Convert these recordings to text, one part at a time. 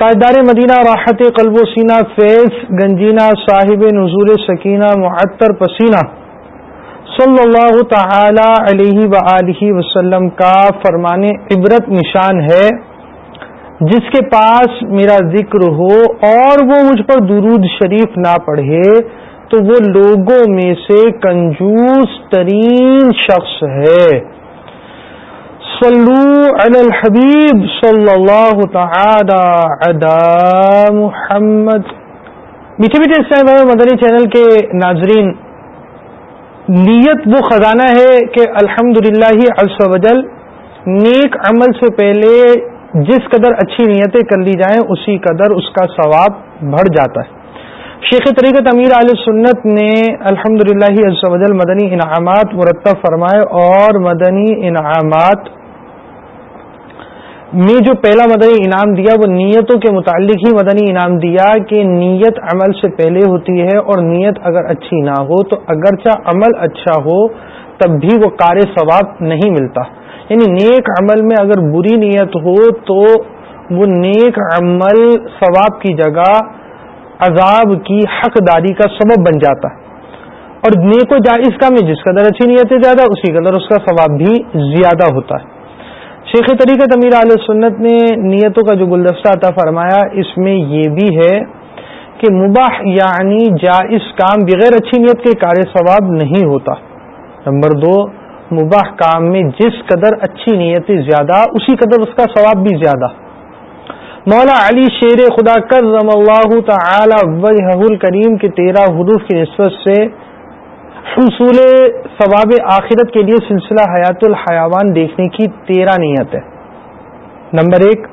تاجدار مدینہ راحت قلب و سینہ فیض گنجینہ صاحب نزول سکینہ معطر پسینہ صلی اللہ تعالی علیہ و وسلم کا فرمان عبرت نشان ہے، جس کے پاس میرا ذکر ہو اور وہ مجھ پر درود شریف نہ پڑھے، تو وہ لوگوں میں سے کنجوس ترین شخص ہے۔ صلو علی الحبیب صلی اللہ تعالی علی محمد۔ میٹھے میٹھے اسلام مدنی چینل کے ناظرین، نیت وہ خزانہ ہے کہ الحمد للہ وجل نیک عمل سے پہلے جس قدر اچھی نیتیں کر لی جائیں، اسی قدر اس کا ثواب بڑھ جاتا ہے۔ شیخ طریقت امیر علیہ سنت نے الحمد للہ مدنی انعامات مرتب فرمائے اور مدنی انعامات میں جو پہلا مدنی انعام دیا وہ نیتوں کے متعلق ہی مدنی انعام دیا کہ نیت عمل سے پہلے ہوتی ہے اور نیت اگر اچھی نہ ہو تو اگرچہ عمل اچھا ہو تب بھی وہ کار ثواب نہیں ملتا۔ یعنی نیک عمل میں اگر بری نیت ہو تو وہ نیک عمل ثواب کی جگہ عذاب کی حقداری کا سبب بن جاتا۔ ہے اور نیک و جائز کا میں جس قدر اچھی نیتیں زیادہ، اسی قدر اس کا ثواب بھی زیادہ ہوتا ہے۔ شیخ طریقت امیر علیہ سنت نے نیتوں کا جو گلدستہ عطا فرمایا، اس میں یہ بھی ہے کہ مباح یعنی جائز کام بغیر اچھی نیت کے کار ثواب نہیں ہوتا۔ نمبر دو، مباح کام میں جس قدر اچھی نیتیں زیادہ، اسی قدر اس کا ثواب بھی زیادہ۔ مولا علی شیر خدا کر اللہ تعالی وجہ الکریم کے تیرہ حروف کی نسبت سے حصول ثواب آخرت کے لیے سلسلہ حیات الحیوان دیکھنے کی تیرہ نیت ہے نمبر ایک،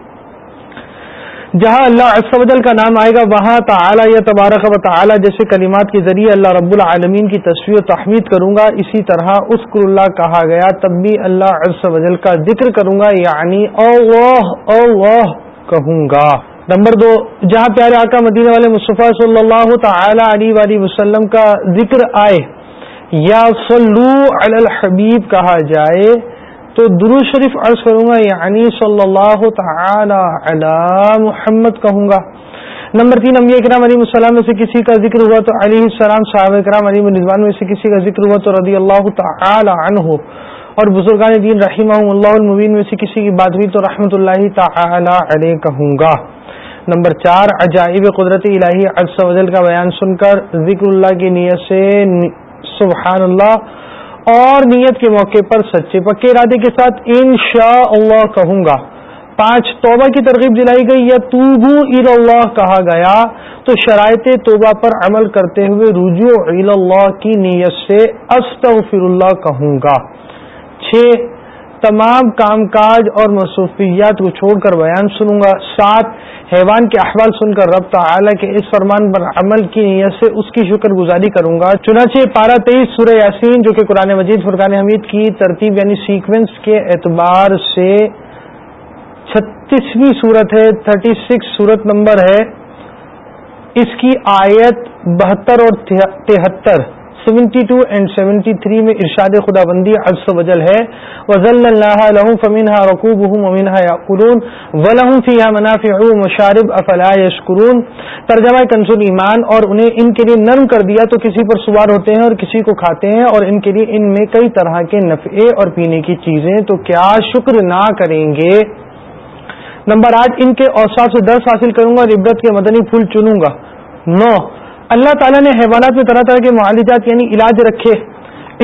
جہاں اللہ اسودل کا نام آئے گا، وہاں تعالی یا تبارک و تعالی جیسے کلمات کے ذریعے اللہ رب العالمین کی تصویر و تحمید کروں گا، اسی طرح اسکر اللہ کہا گیا، تب بھی اللہ اسودل کا ذکر کروں گا یعنی اوہ اوہ کہوں گا۔ نمبر دو، جہاں پیارے آقا مدینہ والے مصطفیٰ صلی اللہ تعالی علیہ وسلم کا ذکر آئے یا صلو علی الحبیب کہا جائے تو درو شریف عرض کروں گا یعنی صلی اللہ تعالی علی محمد کہوں گا۔ نمبر تین امبیا کرام علیہ السلام میں سے کسی کا ذکر ہوا تو علیہ السلام صاحب کرام علی رضوان میں سے کسی کا ذکر ہوا تو رضی اللہ تعالی عنہ۔ اور بزرگان دین رحمہ اللہ المبین میں سے کسی کی بات ہوئی تو رحمۃ اللہ تعالی علیہ کہوں گا۔ نمبر چار، عجائب قدرت الہی عز و کا بیان سن کر ذکر اللہ کی نیت سے سبحان اللہ اور نیت کے موقع پر سچے پکے ارادے کے ساتھ ان شاء اللہ کہوں گا۔ پانچ، توبہ کی ترغیب دلائی گئی، یا توبو ار اللہ کہا گیا۔ تو شرائط توبہ پر عمل کرتے ہوئے رجوع اللہ کی نیت سے استغفر اللہ کہوں گا۔ چھ تمام کام کاج اور مصروفیات کو چھوڑ کر بیان سنوں گا۔ سات حیوان کے احوال سن کر رب تعالی کے اس فرمان پر عمل کی نیت سے اس کی شکر گزاری کروں گا۔ چنانچہ پارہ تیئیس سورہ یاسین جو کہ قرآن مجید فرقان حمید کی ترتیب یعنی سیکوینس کے اعتبار سے چھتیسویں صورت ہے تھرٹی سکس صورت نمبر ہے۔ اس کی آیت بہتر اور تہتر seventy two and seventy three میں ارشاد خدا بندی عز وجل ہے۔ وزل اللہ لہم فمنہا رکوبہم ومنہا یاکلون ولہم فیہا منافع مشارب افلا یشکرون ترجمہ کنزل ایمان اور انہیں ان کے لیے نرم کر دیا تو کسی پر سوار ہوتے ہیں اور کسی کو کھاتے ہیں اور ان کے لیے ان میں کئی طرح کے نفعے اور پینے کی چیزیں۔ تو کیا شکر نہ کریں گے؟ نمبر آٹھ، ان کے اوساف سے درس حاصل کروں گا اور عبرت کے مدنی پھول چنوں گا۔ نو اللہ تعالیٰ نے حیوانات میں طرح طرح کے معالجات یعنی علاج رکھے۔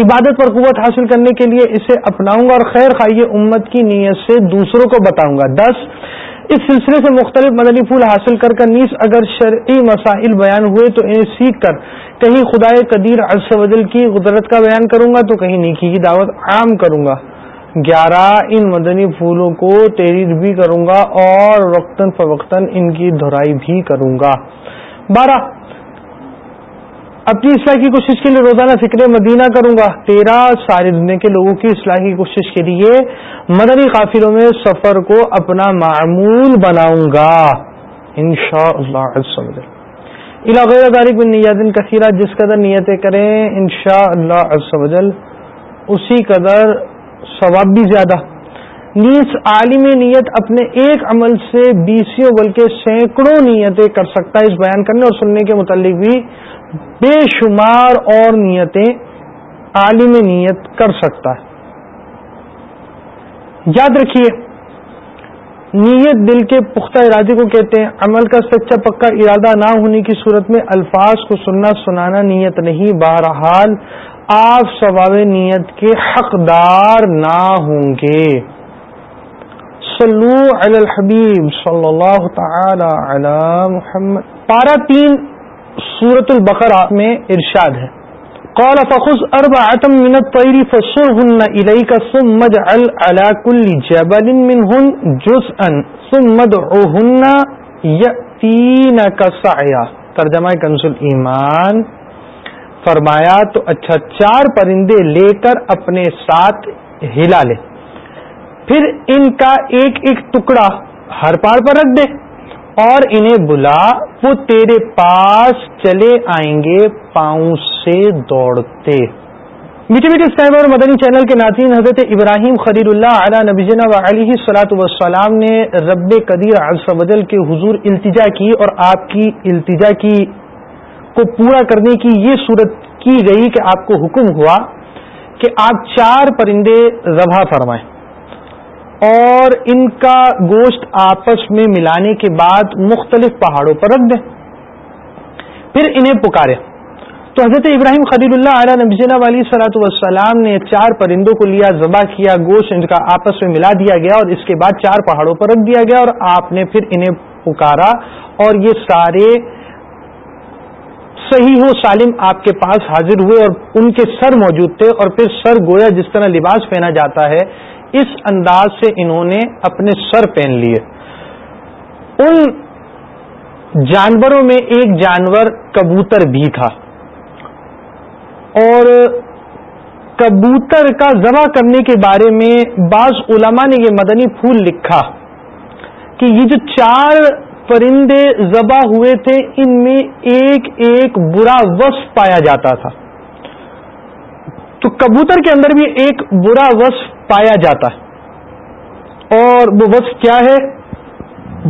عبادت پر قوت حاصل کرنے کے لیے اسے اپناؤں گا اور خیر خائی امت کی نیت سے دوسروں کو بتاؤں گا۔ دس، اس سلسلے سے مختلف مدنی پھول حاصل کر کر نیس اگر شرعی مسائل بیان ہوئے تو انہیں سیکھ کر کہیں خدا قدیر وجل کی قدرت کا بیان کروں گا تو کہیں نیکی کی دعوت عام کروں گا۔ گیارہ، ان مدنی پھولوں کو تحریر بھی کروں گا اور وقتاً فوقتاً ان کی دہرائی بھی کروں گا۔ بارہ اپنی اصلاح کی کوشش کے لیے روزانہ فکر مدینہ کروں گا۔ تیرہ سارے دنیا کے لوگوں کی اصلاح کی کوشش کے لیے مدنی قافلوں میں سفر کو اپنا معمول بناؤں گا۔ ان شاء اللہ تاریخ نیت کثیرہ جس قدر نیتیں کریں ان شاء اللہ اسی قدر ثواب بھی زیادہ۔ نیس عالم نیت اپنے ایک عمل سے بیسوں بلکہ سینکڑوں نیتیں کر سکتا ہے۔ اس بیان کرنے اور سننے کے متعلق بھی بے شمار اور نیتیں عالم نیت کر سکتا ہے۔ یاد رکھیے، نیت دل کے پختہ ارادے کو کہتے ہیں، عمل کا سچا پکا ارادہ نہ ہونے کی صورت میں الفاظ کو سننا سنانا نیت نہیں۔ بہرحال، آپ ثواب نیت کے حقدار نہ ہوں گے۔ صلو علی الحبیب صلی اللہ تعالی علی محمد۔ پارا تین سورت البقرہ میں ارشاد ہے۔ قال فخذ اربعه من الطير فصرهن اليك ثم اجعل على كل جبل منهن جزءا ثم ادعوهن ياتينك سعيا۔ ترجمہ کنز ایمان فرمایا تو اچھا چار پرندے لے کر اپنے ساتھ ہلا لے۔ پھر ان کا ایک ایک ٹکڑا ہر پار پر رکھ دے۔ اور انہیں بلا، وہ تیرے پاس چلے آئیں گے پاؤں سے دوڑتے۔ میٹھے میٹھے صاحب اور مدنی چینل کے ناظرین، حضرت ابراہیم خلیل اللہ علیہ نبینا و علیہ صلاحت وسلام نے رب قدیر وجل کے حضور التجا کی اور آپ کی التجا کی کو پورا کرنے کی یہ صورت کی گئی کہ آپ کو حکم ہوا کہ آپ چار پرندے ذبح فرمائیں۔ اور ان کا گوشت آپس میں ملانے کے بعد مختلف پہاڑوں پر رکھ دیں۔ پھر انہیں پکارے تو حضرت ابراہیم خلیل اللہ علیہ نبینا علیہ صلاحت والسلام نے چار پرندوں کو لیا، ذبح کیا، گوشت ان کا آپس میں ملا دیا گیا اور اس کے بعد چار پہاڑوں پر رکھ دیا گیا اور آپ نے پھر انہیں پکارا اور یہ سارے صحیح و سالم آپ کے پاس حاضر ہوئے اور ان کے سر موجود تھے اور پھر سر گویا جس طرح لباس پہنا جاتا ہے اس انداز سے انہوں نے اپنے سر پہن لیے۔ ان جانوروں میں ایک جانور کبوتر بھی تھا۔ اور کبوتر کا ذبح کرنے کے بارے میں بعض علماء نے یہ مدنی پھول لکھا کہ یہ جو چار پرندے ذبح ہوئے تھے، ان میں ایک ایک برا وصف پایا جاتا تھا۔ تو کبوتر کے اندر بھی ایک برا وصف پایا جاتا ہے۔ اور وہ وصف کیا ہے؟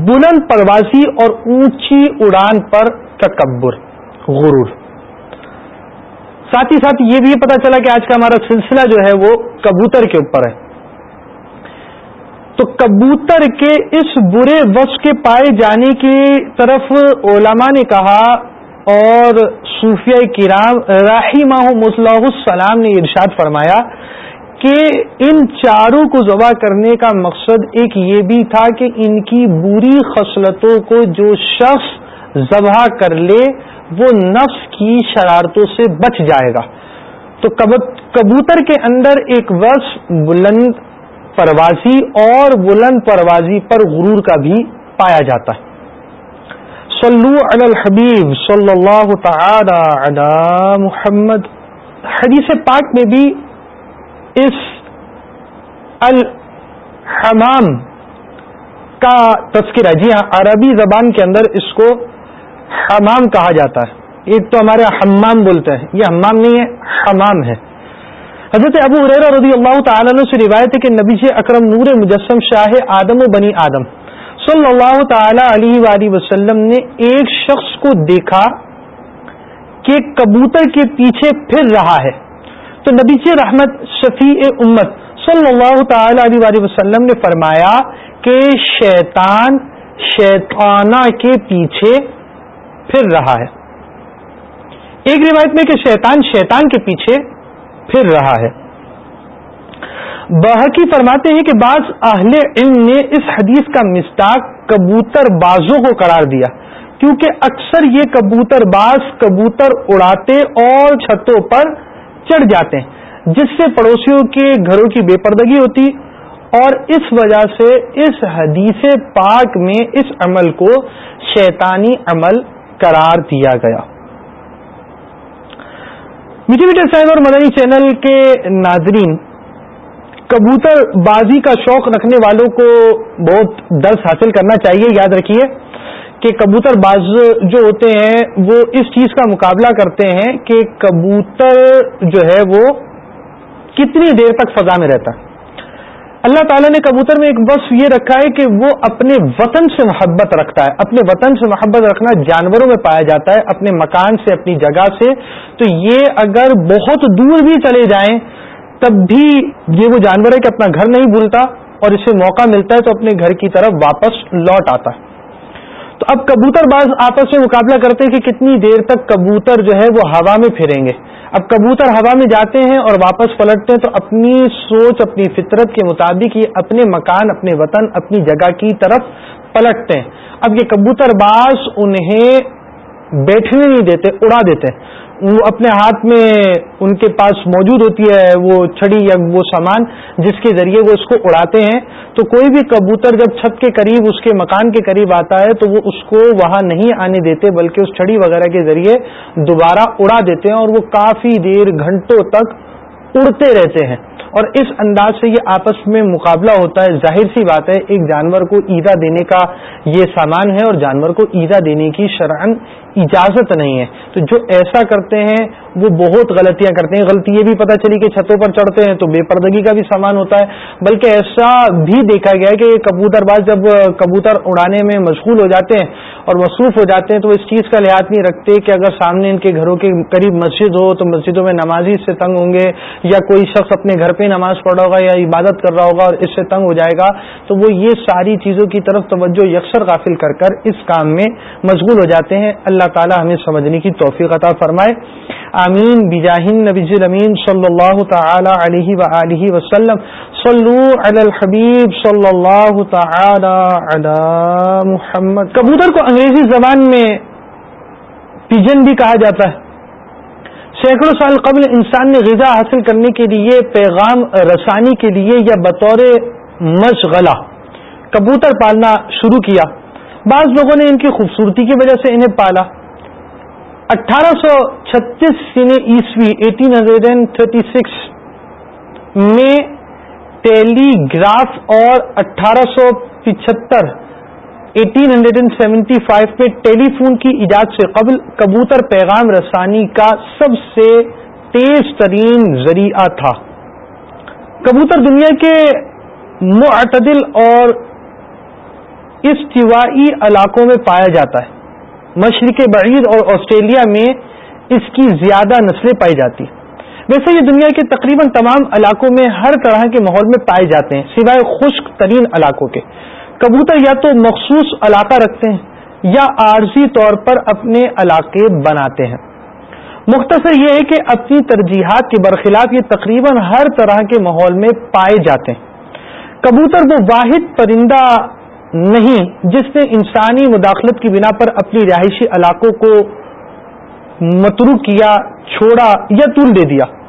بلند پروازی اور اونچی اڑان پر تکبر، غرور۔ ساتھ ہی ساتھ یہ بھی پتا چلا کہ آج کا ہمارا سلسلہ جو ہے وہ کبوتر کے اوپر ہے۔ تو کبوتر کے اس برے وصف کے پائے جانے کی طرف علماء نے کہا اور صوفیہ کرام راہی ماہ مصلاح السلام نے ارشاد فرمایا کہ ان چاروں کو ذبح کرنے کا مقصد ایک یہ بھی تھا کہ ان کی بری خصلتوں کو جو شخص ذبح کر لے، وہ نفس کی شرارتوں سے بچ جائے گا۔ تو کبوتر کے اندر ایک وش بلند پروازی اور بلند پروازی پر غرور کا بھی پایا جاتا ہے۔ صلو علی الحبیب صلی اللہ تعالی علی محمد۔ حدیث پاک میں بھی اس الحمام کا تذکرہ جی ہاں عربی زبان کے اندر اس کو حمام کہا جاتا ہے۔ ایک تو ہمارے حمام بولتے ہیں۔ یہ حمام نہیں ہے، حمام ہے۔ حضرت ابو رضی اللہ تعالیٰ سے روایت ہے کہ نبی اکرم نور مجسم شاہ آدم و بنی آدم۔ صلی اللہ تعالی علیہ وآلہ وسلم نے ایک شخص کو دیکھا کہ کبوتر کے پیچھے پھر رہا ہے۔ تو نبی رحمت شفیع امت صلی اللہ تعالی علیہ وسلم نے فرمایا کہ شیطان شیطانہ کے پیچھے پھر رہا ہے۔ ایک روایت میں کہ شیطان شیطان کے پیچھے پھر رہا ہے۔ بحقی فرماتے ہیں کہ بعض اہل علم نے اس حدیث کا مستاق کبوتر بازوں کو قرار دیا۔ کیونکہ اکثر یہ کبوتر باز کبوتر اڑاتے اور چھتوں پر چڑھ جاتے ہیں، جس سے پڑوسیوں کے گھروں کی بے پردگی ہوتی اور اس وجہ سے اس حدیث پاک میں اس عمل کو شیطانی عمل قرار دیا گیا۔ میٹھی میٹھے سائن اور مدنی چینل کے ناظرین، کبوتر بازی کا شوق رکھنے والوں کو بہت درس حاصل کرنا چاہیے، یاد رکھیے۔ کہ کبوتر باز جو ہوتے ہیں وہ اس چیز کا مقابلہ کرتے ہیں کہ کبوتر جو ہے وہ کتنی دیر تک فضا میں رہتا ہے۔ اللہ تعالیٰ نے کبوتر میں ایک وصف یہ رکھا ہے کہ وہ اپنے وطن سے محبت رکھتا ہے۔ اپنے وطن سے محبت رکھنا جانوروں میں پایا جاتا ہے، اپنے مکان سے، اپنی جگہ سے۔ تو یہ اگر بہت دور بھی چلے جائیں، تب بھی یہ وہ جانور ہے کہ اپنا گھر نہیں بھولتا اور اسے موقع ملتا ہے تو اپنے گھر کی طرف واپس لوٹ آتا ہے۔ تو اب کبوتر باز آپس میں مقابلہ کرتے ہیں کہ کتنی دیر تک کبوتر جو ہے وہ ہوا میں پھریں گے۔ اب کبوتر ہوا میں جاتے ہیں اور واپس پلٹتے ہیں تو اپنی سوچ، اپنی فطرت کے مطابق یہ اپنے مکان، اپنے وطن، اپنی جگہ کی طرف پلٹتے ہیں۔ اب یہ کبوتر باز انہیں بیٹھنے نہیں دیتے، اڑا دیتے۔ وہ اپنے ہاتھ میں ان کے پاس موجود ہوتی ہے وہ چھڑی یا وہ سامان جس کے ذریعے وہ اس کو اڑاتے ہیں، تو کوئی بھی کبوتر جب چھت کے قریب، اس کے مکان کے قریب آتا ہے، تو وہ اس کو وہاں نہیں آنے دیتے، بلکہ اس چھڑی وغیرہ کے ذریعے دوبارہ اڑا دیتے ہیں اور وہ کافی دیر، گھنٹوں تک اڑتے رہتے ہیں۔ اور اس انداز سے یہ آپس میں مقابلہ ہوتا ہے۔ ظاہر سی بات ہے، ایک جانور کو ایزا دینے کا یہ سامان ہے اور جانور کو ایزا دینے کی شرعن اجازت نہیں ہے۔ تو جو ایسا کرتے ہیں، وہ بہت غلطیاں کرتے ہیں۔ غلطی یہ بھی پتہ چلی کہ چھتوں پر چڑھتے ہیں تو بے پردگی کا بھی سامان ہوتا ہے۔ بلکہ ایسا بھی دیکھا گیا ہے کہ یہ کبوتر باز جب کبوتر اڑانے میں مشغول ہو جاتے ہیں اور مصروف ہو جاتے ہیں، تو وہ اس چیز کا لحاظ نہیں رکھتے کہ اگر سامنے ان کے گھروں کے قریب مسجد ہو تو مسجدوں میں نمازی سے تنگ ہوں گے یا کوئی شخص اپنے گھر پہ نماز پڑھ رہا ہوگا یا عبادت کر رہا ہوگا اور اس سے تنگ ہو جائے گا، تو وہ یہ ساری چیزوں کی طرف توجہ یکسر غافل کر کر اس کام میں مشغول ہو جاتے ہیں۔ اللہ اللہ تعالی ہمیں سمجھنے کی توفیق عطا فرمائے۔ آمین۔ بجاہن نبی امین صلی اللہ تعالی علیہ و وسلم۔ صلو علی الحبیب صلی اللہ تعالی علی محمد۔ کبوتر کو انگریزی زبان میں پیجن بھی کہا جاتا ہے۔ سینکڑوں سال قبل انسان نے غذا حاصل کرنے کے لیے، پیغام رسانی کے لیے یا بطور مشغلہ کبوتر پالنا شروع کیا۔ بعض لوگوں نے ان کی خوبصورتی کی وجہ سے انہیں پالا۔ اٹھارہ سو چھتیس عیسوی، eighteen hundred and thirty six میں ٹیلی گراف اور اٹھارہ سو پچہتر، eighteen hundred and seventy five میں ٹیلی فون کی ایجاد سے قبل کبوتر پیغام رسانی کا سب سے تیز ترین ذریعہ تھا۔ کبوتر دنیا کے معتدل اور استوائی علاقوں میں پایا جاتا ہے۔ مشرق بعید اور آسٹریلیا میں اس کی زیادہ نسلیں پائی جاتی ویسے یہ دنیا کے تقریباً تمام علاقوں میں ہر طرح کے ماحول میں پائے جاتے ہیں، سوائے خشک ترین علاقوں کے۔ کبوتر یا تو مخصوص علاقہ رکھتے ہیں یا عارضی طور پر اپنے علاقے بناتے ہیں۔ مختصر یہ ہے کہ اپنی ترجیحات کے برخلاف یہ تقریباً ہر طرح کے ماحول میں پائے جاتے ہیں۔ کبوتر وہ واحد پرندہ نہیں، جس نے انسانی مداخلت کی بنا پر اپنی رہائشی علاقوں کو مترو کیا، چھوڑا یا طول دے دیا۔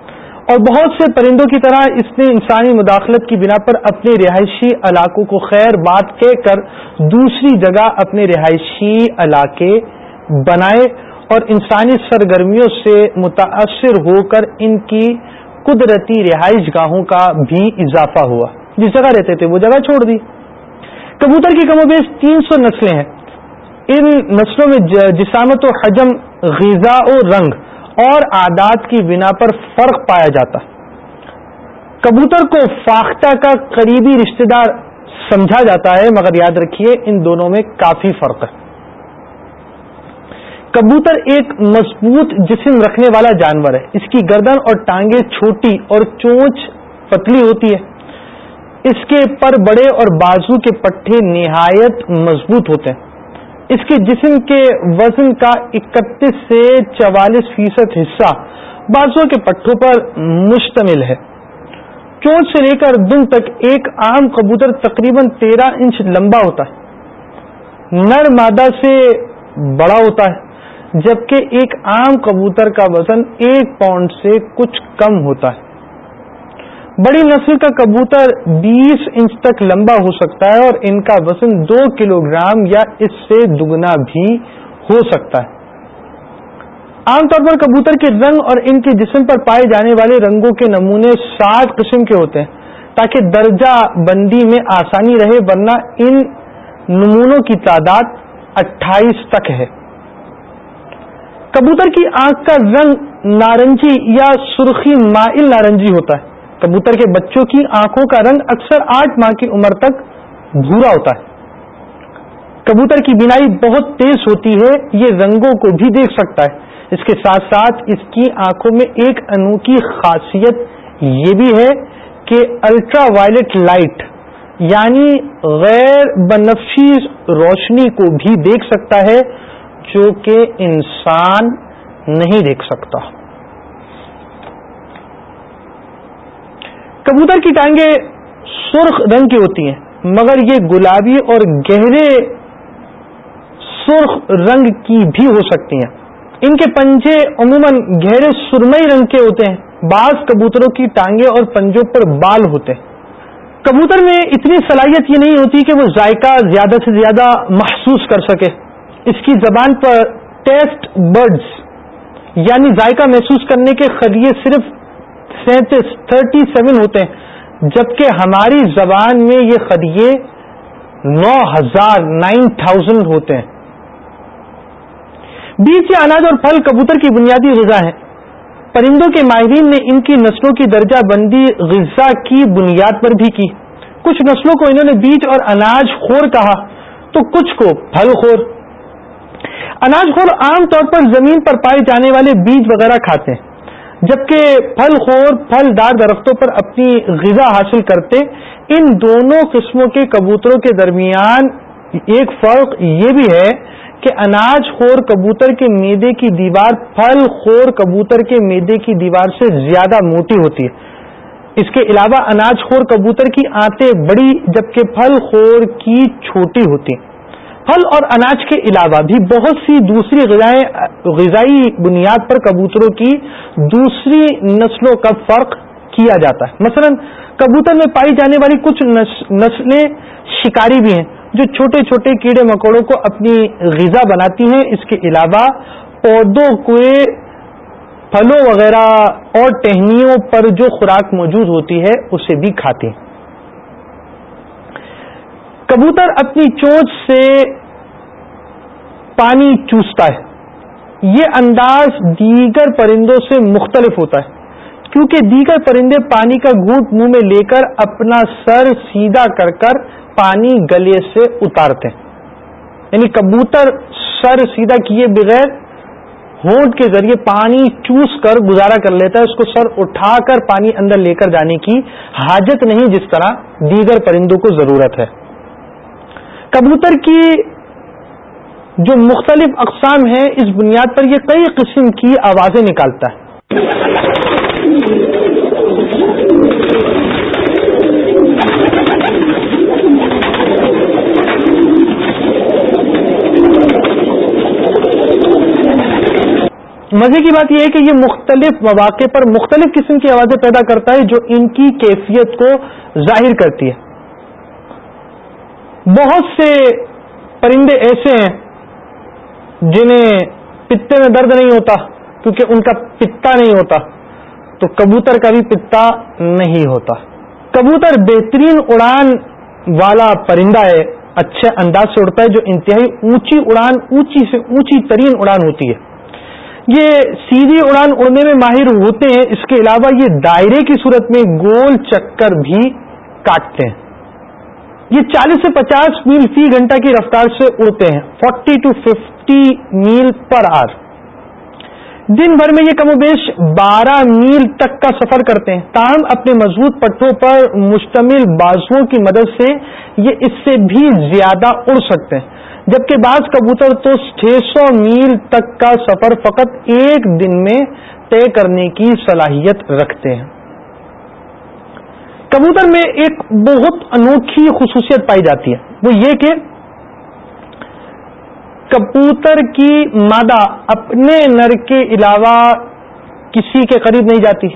اور بہت سے پرندوں کی طرح اس نے انسانی مداخلت کی بنا پر اپنے رہائشی علاقوں کو خیر بات کہہ کر دوسری جگہ اپنے رہائشی علاقے بنائے اور انسانی سرگرمیوں سے متاثر ہو کر ان کی قدرتی رہائش گاہوں کا بھی اضافہ ہوا۔ جس جگہ رہتے تھے، وہ جگہ چھوڑ دی۔ کبوتر کی کم و بیش تین سو نسلیں ہیں۔ ان نسلوں میں جسامت و حجم، غذا و رنگ اور عادات کی بنا پر فرق پایا جاتا۔ کبوتر کو فاختہ کا قریبی رشتہ دار سمجھا جاتا ہے، مگر یاد رکھیے ان دونوں میں کافی فرق ہے۔ کبوتر ایک مضبوط جسم رکھنے والا جانور ہے۔ اس کی گردن اور ٹانگیں چھوٹی اور چونچ پتلی ہوتی ہے۔ اس کے پر بڑے اور بازو کے پٹھے نہایت مضبوط ہوتے ہیں۔ اس کے جسم کے وزن کا اکتیس سے چوالیس فیصد حصہ بازو کے پٹھوں پر مشتمل ہے۔ چونچ سے لے کر دن تک ایک عام کبوتر تقریباً تیرہ انچ لمبا ہوتا ہے۔ نر مادہ سے بڑا ہوتا ہے، جبکہ ایک عام کبوتر کا وزن ایک پاؤنڈ سے کچھ کم ہوتا ہے۔ بڑی نسل کا کبوتر بیس انچ تک لمبا ہو سکتا ہے اور ان کا وزن دو کلو گرام یا اس سے دگنا بھی ہو سکتا ہے۔ عام طور پر کبوتر کے رنگ اور ان کے جسم پر پائے جانے والے رنگوں کے نمونے سات قسم کے ہوتے ہیں تاکہ درجہ بندی میں آسانی رہے، ورنہ ان نمونوں کی تعداد اٹھائیس تک ہے۔ کبوتر کی آنکھ کا رنگ نارنجی یا سرخی مائل نارنجی ہوتا ہے۔ کبوتر کے بچوں کی آنکھوں کا رنگ اکثر آٹھ ماہ کی عمر تک بھورا ہوتا ہے۔ کبوتر کی بینائی بہت تیز ہوتی ہے، یہ رنگوں کو بھی دیکھ سکتا ہے۔ اس کے ساتھ ساتھ اس کی آنکھوں میں ایک انوکھی خاصیت یہ بھی ہے کہ الٹرا وائلٹ لائٹ یعنی غیر بنفشی روشنی کو بھی دیکھ سکتا ہے، جو کہ انسان نہیں دیکھ سکتا۔ کبوتر کی ٹانگیں سرخ رنگ کی ہوتی ہیں، مگر یہ گلابی اور گہرے سرخ رنگ کی بھی ہو سکتی ہیں۔ ان کے پنجے عموماً گہرے سرمئی رنگ کے ہوتے ہیں۔ بعض کبوتروں کی ٹانگیں اور پنجوں پر بال ہوتے ہیں۔ کبوتر میں اتنی صلاحیت یہ نہیں ہوتی کہ وہ ذائقہ زیادہ سے زیادہ محسوس کر سکے۔ اس کی زبان پر ٹیسٹ برڈز یعنی ذائقہ محسوس کرنے کے خدیے صرف سینتیس، تھرٹی سیون ہوتے ہیں۔ جبکہ ہماری زبان میں یہ خدیے نو ہزار، نائن تھاؤزینڈ ہوتے ہیں۔ بیج یا اناج اور پھل کبوتر کی بنیادی غذا ہیں۔ پرندوں کے ماہرین نے ان کی نسلوں کی درجہ بندی غذا کی بنیاد پر بھی کی۔ کچھ نسلوں کو انہوں نے بیج اور اناج خور کہا۔ تو کچھ کو پھل خور۔ اناج خور عام طور پر زمین پر پائے جانے والے بیج وغیرہ کھاتے ہیں۔ جبکہ پھل خور، پھل دار درختوں پر اپنی غذا حاصل کرتے، ان دونوں قسموں کے کبوتروں کے درمیان ایک فرق یہ بھی ہے کہ اناج خور کبوتر کے میدے کی دیوار پھل خور کبوتر کے میدے کی دیوار سے زیادہ موٹی ہوتی ہے۔ اس کے علاوہ اناج خور کبوتر کی آنتیں بڑی، جبکہ پھل خور کی چھوٹی ہوتی۔ پھل اور اناج کے علاوہ بھی بہت سی دوسری غذائیں، غذائی بنیاد پر کبوتروں کی دوسری نسلوں کا فرق کیا جاتا ہے۔ مثلا، کبوتر میں پائی جانے والی کچھ نسلیں شکاری بھی ہیں، جو چھوٹے چھوٹے کیڑے مکوڑوں کو اپنی غذا بناتی ہیں۔ اس کے علاوہ، پودوں کے پھلوں وغیرہ اور ٹہنیوں پر جو خوراک موجود ہوتی ہے، اسے بھی کھاتے ہیں۔ کبوتر اپنی چونچ سے پانی چوستا ہے۔ یہ انداز دیگر پرندوں سے مختلف ہوتا ہے۔ کیونکہ دیگر پرندے پانی کا گھونٹ منہ میں لے کر اپنا سر سیدھا کر کر پانی گلے سے اتارتے ہیں۔ یعنی کبوتر سر سیدھا کیے بغیر ہونٹ کے ذریعے پانی چوس کر گزارا کر لیتا ہے۔ اس کو سر اٹھا کر پانی اندر لے کر جانے کی حاجت نہیں، جس طرح دیگر پرندوں کو ضرورت ہے۔ کبوتر کی جو مختلف اقسام ہیں، اس بنیاد پر یہ کئی قسم کی آوازیں نکالتا ہے۔ مزے کی بات یہ ہے کہ یہ مختلف مواقع پر مختلف قسم کی آوازیں پیدا کرتا ہے، جو ان کی کیفیت کو ظاہر کرتی ہے۔ بہت سے پرندے ایسے ہیں جنہیں پتے میں درد نہیں ہوتا، کیونکہ ان کا پتا نہیں ہوتا۔ تو کبوتر کا بھی پتا نہیں ہوتا۔ کبوتر بہترین اڑان والا پرندہ ہے، اچھے انداز سے اڑتا ہے، جو انتہائی اونچی اڑان، اونچی سے اونچی ترین اڑان ہوتی ہے۔ یہ سیدھی اڑان اڑنے میں ماہر ہوتے ہیں، اس کے علاوہ یہ دائرے کی صورت میں گول چکر بھی کاٹتے ہیں۔ یہ چالیس سے پچاس میل فی گھنٹہ کی رفتار سے اڑتے ہیں، forty to fifty mile per hour دن بھر میں یہ کم و بیش بارہ میل تک کا سفر کرتے ہیں۔ تاہم، اپنے مضبوط پٹھوں پر مشتمل بازوؤں کی مدد سے یہ اس سے بھی زیادہ اڑ سکتے ہیں۔ جبکہ بعض کبوتر تو چھ سو میل تک کا سفر فقط ایک دن میں طے کرنے کی صلاحیت رکھتے ہیں۔ کبوتر میں ایک بہت انوکھی خصوصیت پائی جاتی ہے۔ وہ یہ کہ کبوتر کی مادہ اپنے نر کے علاوہ کسی کے قریب نہیں جاتی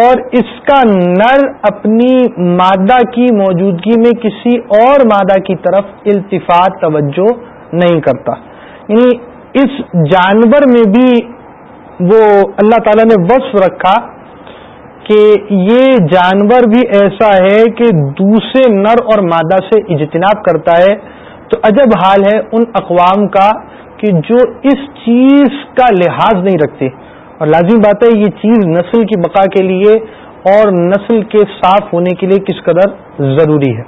اور اس کا نر اپنی مادہ کی موجودگی میں کسی اور مادہ کی طرف التفات توجہ نہیں کرتا۔ یعنی اس جانور میں بھی وہ اللہ تعالی نے وصف رکھا کہ یہ جانور بھی ایسا ہے کہ دوسرے نر اور مادہ سے اجتناب کرتا ہے، تو عجب حال ہے ان اقوام کا کہ جو اس چیز کا لحاظ نہیں رکھتے۔ اور لازمی بات ہے، یہ چیز نسل کی بقا کے لیے اور نسل کے صاف ہونے کے لیے کس قدر ضروری ہے۔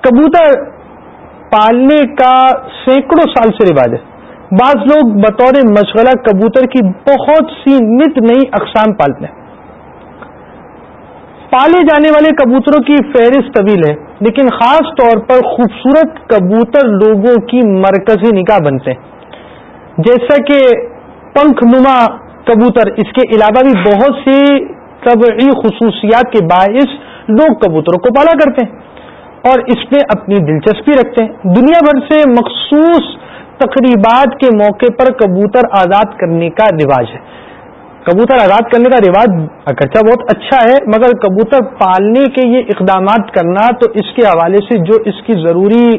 کبوتر پالنے کا سینکڑوں سال سے رواج ہے۔ بعض لوگ بطور مشغلہ کبوتر کی بہت سی نت نئی اقسام پالتے ہیں۔ پالے جانے والے کبوتروں کی فہرست طویل ہے، لیکن خاص طور پر خوبصورت کبوتر لوگوں کی مرکزی نگاہ بنتے ہیں۔ جیسا کہ پنکھ نما کبوتر، اس کے علاوہ بھی بہت سی طبعی خصوصیات کے باعث لوگ کبوتروں کو پالا کرتے ہیں اور اس میں اپنی دلچسپی رکھتے ہیں۔ دنیا بھر سے مخصوص تقریبات کے موقع پر کبوتر آزاد کرنے کا رواج ہے۔ کبوتر آزاد کرنے کا رواج، اگرچہ بہت اچھا ہے، مگر کبوتر پالنے کے یہ اقدامات کرنا تو اس کے حوالے سے جو اس کی ضروری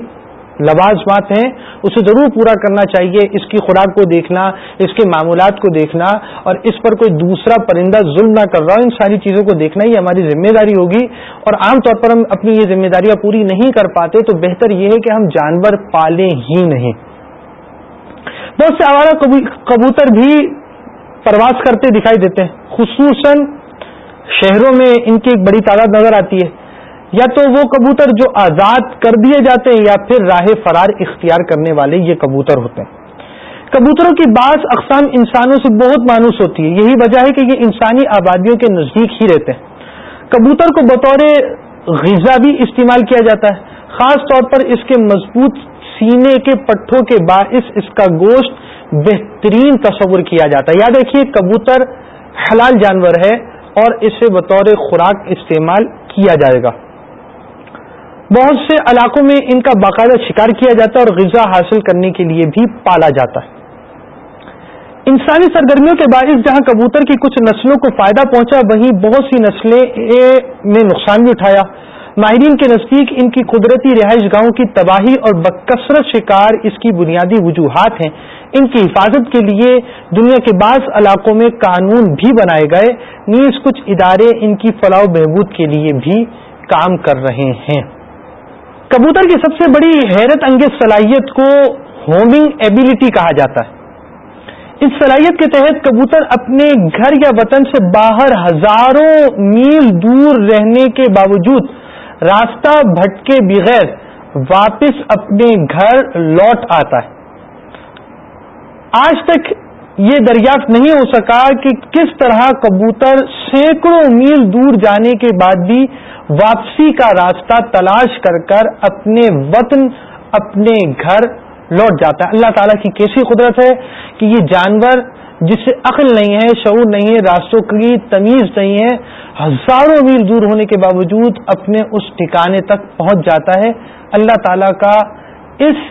لوازمات ہیں، اسے ضرور پورا کرنا چاہیے۔ اس کی خوراک کو دیکھنا، اس کے معمولات کو دیکھنا اور اس پر کوئی دوسرا پرندہ ظلم نہ کر رہا ہو، ان ساری چیزوں کو دیکھنا ہی ہماری ذمہ داری ہوگی۔ اور عام طور پر ہم اپنی یہ ذمہ داریاں پوری نہیں کر پاتے تو بہتر یہ ہے کہ ہم جانور پالیں ہی نہیں۔ بہت سے آوارہ کبوتر بھی پرواز کرتے دکھائی دیتے ہیں۔ خصوصاً شہروں میں ان کی ایک بڑی تعداد نظر آتی ہے۔ یا تو وہ کبوتر جو آزاد کر دیے جاتے ہیں یا پھر راہ فرار اختیار کرنے والے یہ کبوتر ہوتے ہیں۔ کبوتروں کی بعض اقسام انسانوں سے بہت مانوس ہوتی ہے۔ یہی وجہ ہے کہ یہ انسانی آبادیوں کے نزدیک ہی رہتے ہیں۔ کبوتر کو بطور غذا بھی استعمال کیا جاتا ہے۔ خاص طور پر اس کے مضبوط سینے کے پٹھوں کے باعث اس کا گوشت بہترین تصور کیا جاتا ہے۔ یاد رکھیے، کبوتر حلال جانور ہے اور اسے بطور خوراک استعمال کیا جائے گا۔ بہت سے علاقوں میں ان کا باقاعدہ شکار کیا جاتا ہے اور غذا حاصل کرنے کے لیے بھی پالا جاتا ہے۔ انسانی سرگرمیوں کے باعث جہاں کبوتر کی کچھ نسلوں کو فائدہ پہنچا، وہیں بہت سی نسلیں میں نقصان بھی اٹھایا۔ ماہرین کے نزدیک ان کی قدرتی رہائش گاہوں کی تباہی اور بکثرت شکار اس کی بنیادی وجوہات ہیں۔ ان کی حفاظت کے لیے دنیا کے بعض علاقوں میں قانون بھی بنائے گئے۔ نیز کچھ ادارے ان کی فلاح و بہبود کے لیے بھی کام کر رہے ہیں۔ کبوتر کی سب سے بڑی حیرت انگیز صلاحیت کو ہومنگ ایبلٹی کہا جاتا ہے۔ اس صلاحیت کے تحت کبوتر اپنے گھر یا وطن سے باہر ہزاروں میل دور رہنے کے باوجود راستہ بھٹکے بغیر واپس اپنے گھر لوٹ آتا ہے۔ آج تک یہ دریافت نہیں ہو سکا کہ کس طرح کبوتر سینکڑوں میل دور جانے کے بعد بھی واپسی کا راستہ تلاش کر کر اپنے وطن، اپنے گھر لوٹ جاتا ہے۔ اللہ تعالیٰ کی کیسی قدرت ہے کہ یہ جانور جس سے عقل نہیں ہے، شعور نہیں ہے، راستوں کی تمیز نہیں ہے، ہزاروں میل دور ہونے کے باوجود اپنے اس ٹھکانے تک پہنچ جاتا ہے۔ اللہ تعالی کا اس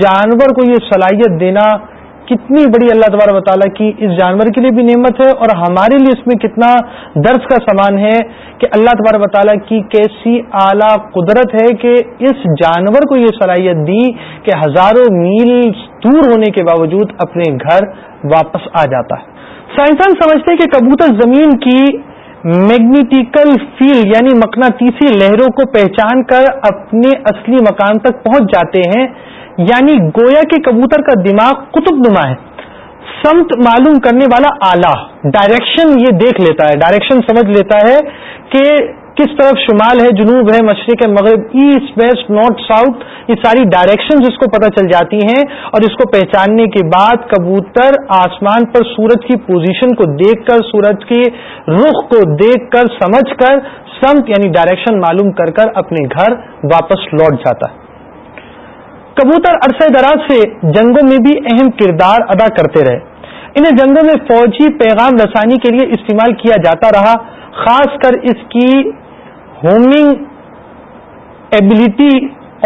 جانور کو یہ صلاحیت دینا کتنی بڑی اللہ تبار تعالیٰ کی اس جانور کے لیے بھی نعمت ہے اور ہمارے لیے اس میں کتنا درد کا سامان ہے کہ اللہ تبار تعالیٰ کی کیسی اعلی قدرت ہے کہ اس جانور کو یہ صلاحیت دی کہ ہزاروں میل دور ہونے کے باوجود اپنے گھر واپس آ جاتا ہے۔ سائنسدان سمجھتے ہیں کہ کبوتر زمین کی میگنیٹیکل فیلڈ یعنی مقناطیسی لہروں کو پہچان کر اپنے اصلی مقام تک پہنچ جاتے ہیں۔ یعنی گویا کے کبوتر کا دماغ قطب نما ہے۔ سمت معلوم کرنے والا آلہ ڈائریکشن یہ دیکھ لیتا ہے ڈائریکشن سمجھ لیتا ہے کہ کس طرف شمال ہے، جنوب ہے، مشرق ہے، مغرب ایسٹ ویسٹ نارتھ ساؤتھ یہ ساری ڈائریکشن اس کو پتہ چل جاتی ہیں اور اس کو پہچاننے کے بعد کبوتر آسمان پر سورج کی پوزیشن کو دیکھ کر، سورج کے رخ کو دیکھ کر، سمجھ کر، سمت یعنی ڈائریکشن معلوم کر کر اپنے گھر واپس لوٹ جاتا ہے۔ کبوتر عرصہ دراز سے جنگوں میں بھی اہم کردار ادا کرتے رہے۔ انہیں جنگوں میں فوجی پیغام رسانی کے لیے استعمال کیا جاتا رہا، خاص کر اس کی ہومنگ ایبلٹی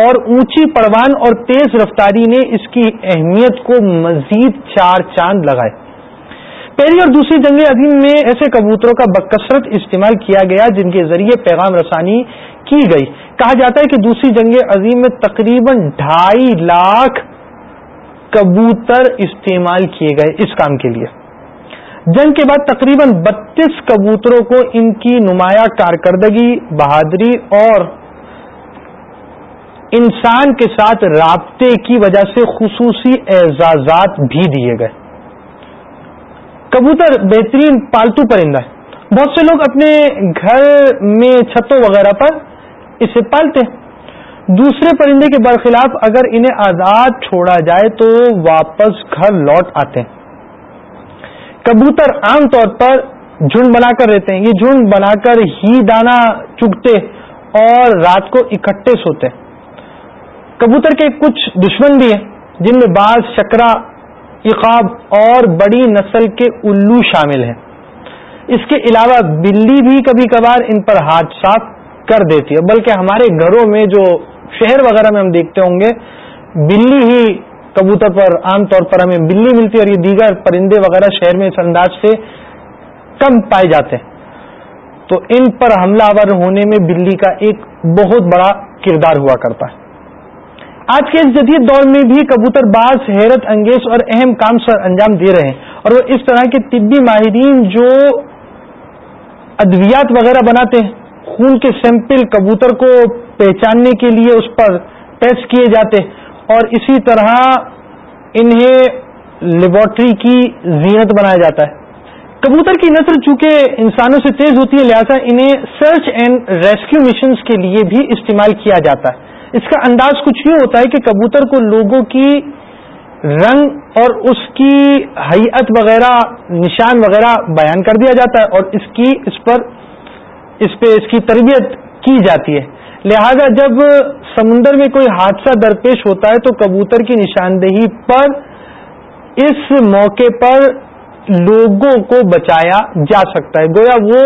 اور اونچی پروان اور تیز رفتاری نے اس کی اہمیت کو مزید چار چاند لگائے۔ پہلی اور دوسری جنگ عظیم میں ایسے کبوتروں کا بکثرت استعمال کیا گیا جن کے ذریعے پیغام رسانی کی گئی۔ کہا جاتا ہے کہ دوسری جنگ عظیم میں تقریباً ڈھائی لاکھ کبوتر استعمال کیے گئے اس کام کے لیے۔ جنگ کے بعد تقریباً بتیس کبوتروں کو ان کی نمایاں کارکردگی، بہادری اور انسان کے ساتھ رابطے کی وجہ سے خصوصی اعزازات بھی دیے گئے۔ کبوتر بہترین پالتو پرندہ ہے۔ بہت سے لوگ اپنے گھر میں چھتوں وغیرہ پر اسے پالتے ہیں۔ دوسرے پرندے کے برخلاف اگر انہیں آزاد چھوڑا جائے تو واپس گھر لوٹ آتے ہیں۔ کبوتر عام طور پر جھنڈ بنا کر رہتے ہیں۔ یہ جھنڈ بنا کر ہی دانا چگتے اور رات کو اکٹھے سوتے کبوتر کے کچھ دشمن بھی ہیں، جن میں بعض شکرا عقاب اور بڑی نسل کے الو شامل ہیں۔ اس کے علاوہ بلی بھی کبھی کبھار ان پر ہاتھ صاف کر دیتی ہے، بلکہ ہمارے گھروں میں جو شہر وغیرہ میں ہم دیکھتے ہوں گے، بلی ہی کبوتر پر عام طور پر ہمیں بلی ملتی ہے اور یہ دیگر پرندے وغیرہ شہر میں اس انداز سے کم پائے جاتے ہیں۔ تو ان پر حملہ آور ہونے میں بلی کا ایک بہت بڑا کردار ہوا کرتا ہے۔ آج کے اس جدید دور میں بھی کبوتر باز، حیرت انگیز اور اہم کام سر انجام دے رہے ہیں۔ اور وہ اس طرح کے طبی ماہرین جو ادویات وغیرہ بناتے ہیں، خون کے سیمپل کبوتر کو پہچاننے کے لیے اس پر ٹیسٹ کیے جاتے اور اسی طرح انہیں لیبورٹری کی زینت بنایا جاتا ہے۔ کبوتر کی نسل چونکہ انسانوں سے تیز ہوتی ہے، لہذا انہیں سرچ اینڈ ریسکیو مشنز کے لیے بھی استعمال کیا جاتا ہے۔ اس کا انداز کچھ یوں ہوتا ہے کہ کبوتر کو لوگوں کی رنگ اور اس کی حیت وغیرہ، نشان وغیرہ بیان کر دیا جاتا ہے اور اس کی، اس پر، اس پہ اس کی تربیت کی جاتی ہے۔ لہذا جب سمندر میں کوئی حادثہ درپیش ہوتا ہے تو کبوتر کی نشاندہی پر، اس موقع پر لوگوں کو بچایا جا سکتا ہے۔ گویا وہ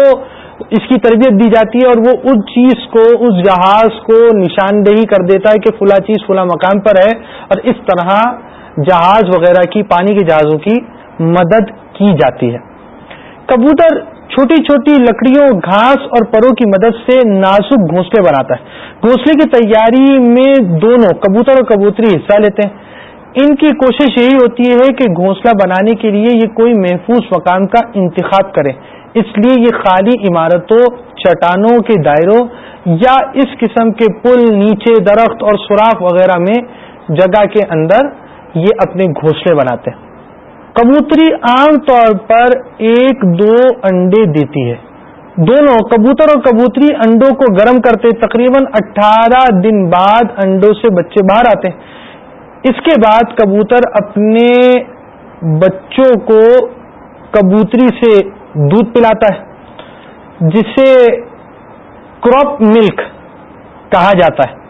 اس کی تربیت دی جاتی ہے اور وہ اس چیز کو، اس جہاز کو نشاندہی کر دیتا ہے کہ فلاں چیز فلاں مقام پر ہے اور اس طرح جہاز وغیرہ کی، پانی کے جہازوں کی مدد کی جاتی ہے۔ کبوتر چھوٹی چھوٹی لکڑیوں، گھاس اور پروں کی مدد سے نازک گھونسلے بناتا ہے۔ گھونسلے کی تیاری میں دونوں کبوتر اور کبوتری حصہ لیتے ہیں۔ ان کی کوشش یہی ہوتی ہے کہ گھونسلہ بنانے کے لیے یہ کوئی محفوظ مقام کا انتخاب کرے۔ اس لیے یہ خالی عمارتوں، چٹانوں کے دائروں یا اس قسم کے پل، نیچے درخت اور سوراخ وغیرہ میں جگہ کے اندر یہ اپنے گھونسلے بناتے ہیں۔ کبوتری عام طور پر ایک دو انڈے دیتی ہے۔ دونوں کبوتر اور کبوتری انڈوں کو گرم کرتے تقریباً اٹھارہ دن بعد انڈوں سے بچے باہر آتے ہیں۔ اس کے بعد کبوتر اپنے بچوں کو کبوتری سے دودھ پلاتا ہے، جسے کراپ ملک کہا جاتا ہے۔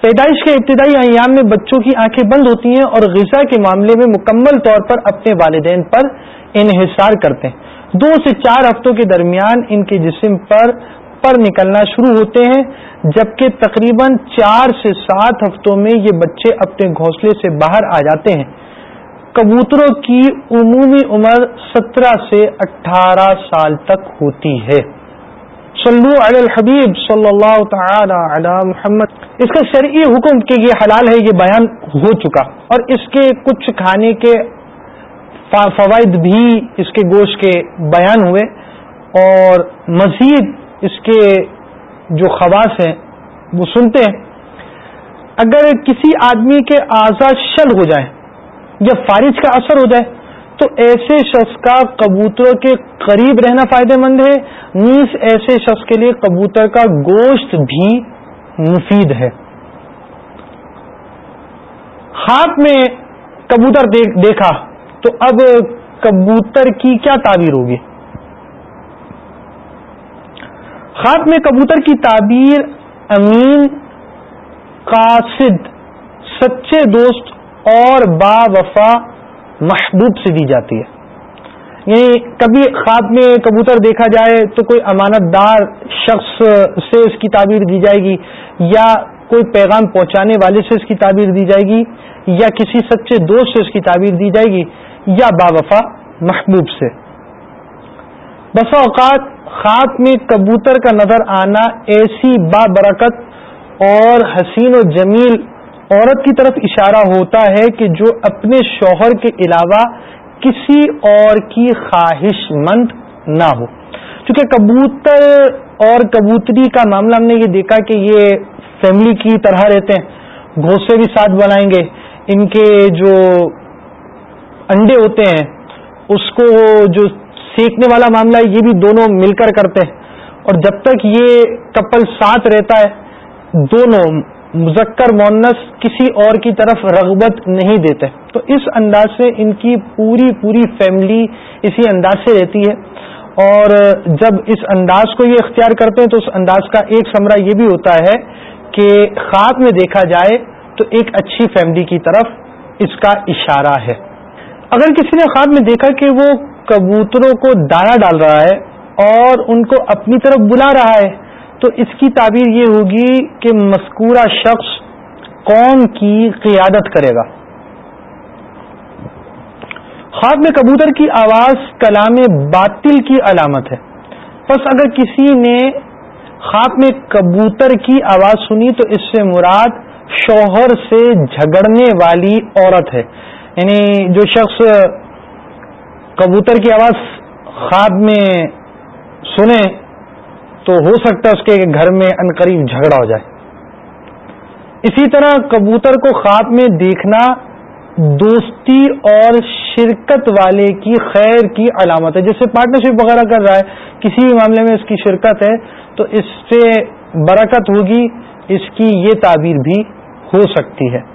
پیدائش کے ابتدائی ایام میں بچوں کی آنکھیں بند ہوتی ہیں اور غذا کے معاملے میں مکمل طور پر اپنے والدین پر انحصار کرتے ہیں۔ دو سے چار ہفتوں کے درمیان ان کے جسم پر پر نکلنا شروع ہوتے ہیں، جبکہ تقریباً چار سے سات ہفتوں میں یہ بچے اپنے گھونسلے سے باہر آ جاتے ہیں۔ کبوتروں کی عمومی عمر سترہ سے اٹھارہ سال تک ہوتی ہے۔ صلو علی الحبیب صلی اللہ تعالی علی محمد۔ اس کا شرعی حکم کہ یہ حلال ہے، یہ بیان ہو چکا۔ اور اس کے کچھ کھانے کے فوائد بھی اس کے گوشت کے بیان ہوئے۔ اور مزید اس کے جو خواص ہیں، وہ سنتے ہیں۔ اگر کسی آدمی کے آزاد شل ہو جائیں جب فارج کا اثر ہو جائے، تو ایسے شخص کا کبوتروں کے قریب رہنا فائدہ مند ہے۔ نیز ایسے شخص کے لیے کبوتر کا گوشت بھی مفید ہے۔ ہاتھ میں کبوتر دیکھا، تو اب کبوتر کی کیا تعبیر ہوگی؟ ہاتھ میں کبوتر کی تعبیر امین قاصد، سچے دوست اور با وفا محبوب سے دی جاتی ہے۔ یعنی کبھی خواب میں کبوتر دیکھا جائے تو کوئی امانت دار شخص سے اس کی تعبیر دی جائے گی، یا کوئی پیغام پہنچانے والے سے اس کی تعبیر دی جائے گی، یا کسی سچے دوست سے اس کی تعبیر دی جائے گی، یا با وفا محبوب سے۔ بسا اوقات خواب میں کبوتر کا نظر آنا ایسی با برکت اور حسین و جمیل عورت کی طرف اشارہ ہوتا ہے کہ جو اپنے شوہر کے علاوہ کسی اور کی خواہش مند نہ ہو۔ چونکہ کبوتر اور کبوتری کا معاملہ ہم نے یہ دیکھا کہ یہ فیملی کی طرح رہتے ہیں۔ گھوسے بھی ساتھ بنائیں گے۔ ان کے جو انڈے ہوتے ہیں، اس کو جو سیکنے والا معاملہ ہے یہ بھی دونوں مل کر کرتے ہیں۔ اور جب تک یہ کپل ساتھ رہتا ہے، دونوں مذکر مونس کسی اور کی طرف رغبت نہیں دیتے۔ تو اس انداز سے ان کی پوری پوری فیملی اسی انداز سے رہتی ہے۔ اور جب اس انداز کو یہ اختیار کرتے ہیں، تو اس انداز کا ایک سمرہ یہ بھی ہوتا ہے کہ خواب میں دیکھا جائے تو ایک اچھی فیملی کی طرف اس کا اشارہ ہے۔ اگر کسی نے خواب میں دیکھا کہ وہ کبوتروں کو دانا ڈال رہا ہے اور ان کو اپنی طرف بلا رہا ہے۔ تو اس کی تعبیر یہ ہوگی کہ مذکورہ شخص قوم کی قیادت کرے گا۔ خواب میں کبوتر کی آواز کلام باطل کی علامت ہے۔ بس اگر کسی نے خواب میں کبوتر کی آواز سنی تو اس سے مراد شوہر سے جھگڑنے والی عورت ہے۔ یعنی جو شخص کبوتر کی آواز خواب میں سنے تو ہو سکتا ہے اس کے گھر میں انقریب جھگڑا ہو جائے۔ اسی طرح کبوتر کو خواب میں دیکھنا دوستی اور شرکت والے کی خیر کی علامت ہے۔ جیسے پارٹنرشپ وغیرہ کر رہا ہے، کسی بھی معاملے میں اس کی شرکت ہے، تو اس سے برکت ہوگی، اس کی یہ تعبیر بھی ہو سکتی ہے۔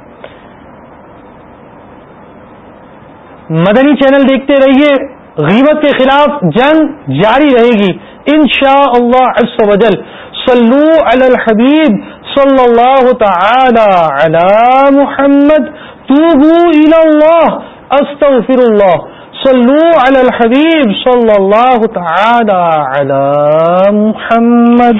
مدنی چینل دیکھتے رہیے۔ غیبت کے خلاف جنگ جاری رہے گی۔ ان شاء اللہ وجل صلو علی الحبیب صلی اللہ تعالی علی محمد۔ توبو الى اللہ استغفر اللہ صلو علی الحبیب صلی اللہ تعالی علی محمد۔